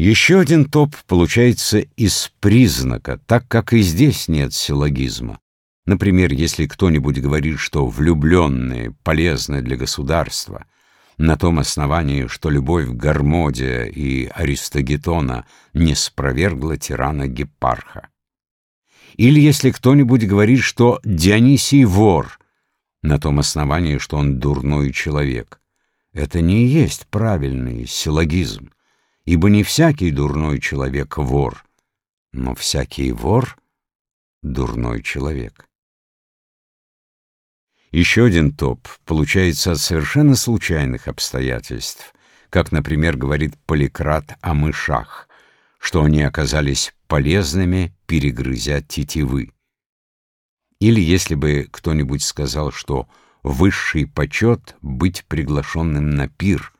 Еще один топ получается из признака, так как и здесь нет силлогизма. Например, если кто-нибудь говорит, что влюбленные полезны для государства, на том основании, что любовь Гармодия и Аристогетона не спровергла тирана Гепарха. Или если кто-нибудь говорит, что Дионисий вор, на том основании, что он дурной человек. Это не есть правильный силлогизм, ибо не всякий дурной человек вор, но всякий вор — дурной человек. Еще один топ получается от совершенно случайных обстоятельств, как, например, говорит Поликрат о мышах, что они оказались полезными, перегрызя тетивы. Или если бы кто-нибудь сказал, что высший почет — быть приглашенным на пир,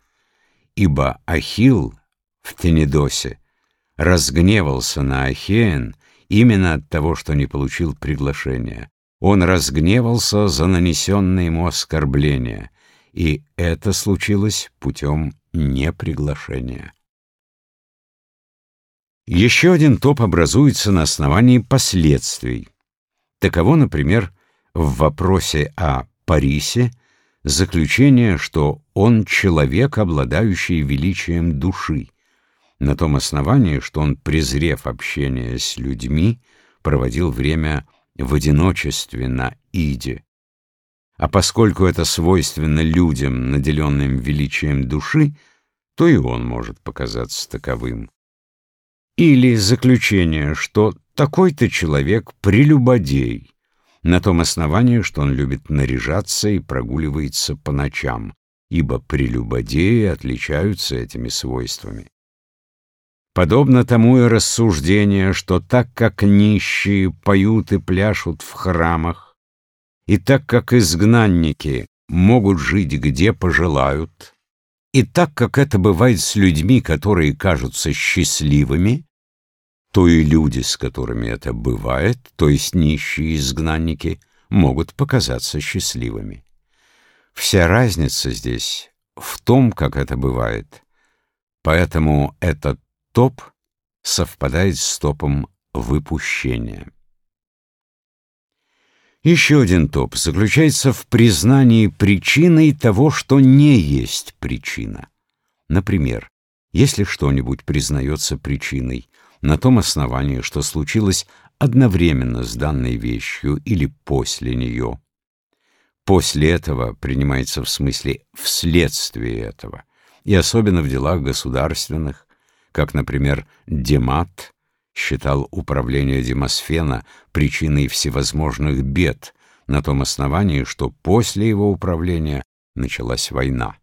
ибо Ахилл в Тенедосе разгневался на Ахеен именно от того, что не получил приглашения. Он разгневался за нанесенное ему оскорбление, и это случилось путем неприглашения. Еще один топ образуется на основании последствий. Таково, например, в вопросе о Парисе заключение, что он человек, обладающий величием души, на том основании, что он, презрев общение с людьми, проводил время в одиночестве на Иде. А поскольку это свойственно людям, наделенным величием души, то и он может показаться таковым. Или заключение, что такой-то человек прелюбодей, на том основании, что он любит наряжаться и прогуливается по ночам, ибо прелюбодеи отличаются этими свойствами. Подобно тому и рассуждение, что так как нищие поют и пляшут в храмах, и так как изгнанники могут жить где пожелают, и так как это бывает с людьми, которые кажутся счастливыми, то и люди, с которыми это бывает, то есть нищие изгнанники, могут показаться счастливыми. Вся разница здесь в том, как это бывает. Поэтому этот топ совпадает с топом выпущения. Еще один топ заключается в признании причиной того, что не есть причина. Например, если что-нибудь признается причиной на том основании, что случилось одновременно с данной вещью или после нее, после этого принимается в смысле вследствие этого, и особенно в делах государственных, как, например, Демат считал управление Демосфена причиной всевозможных бед на том основании, что после его управления началась война.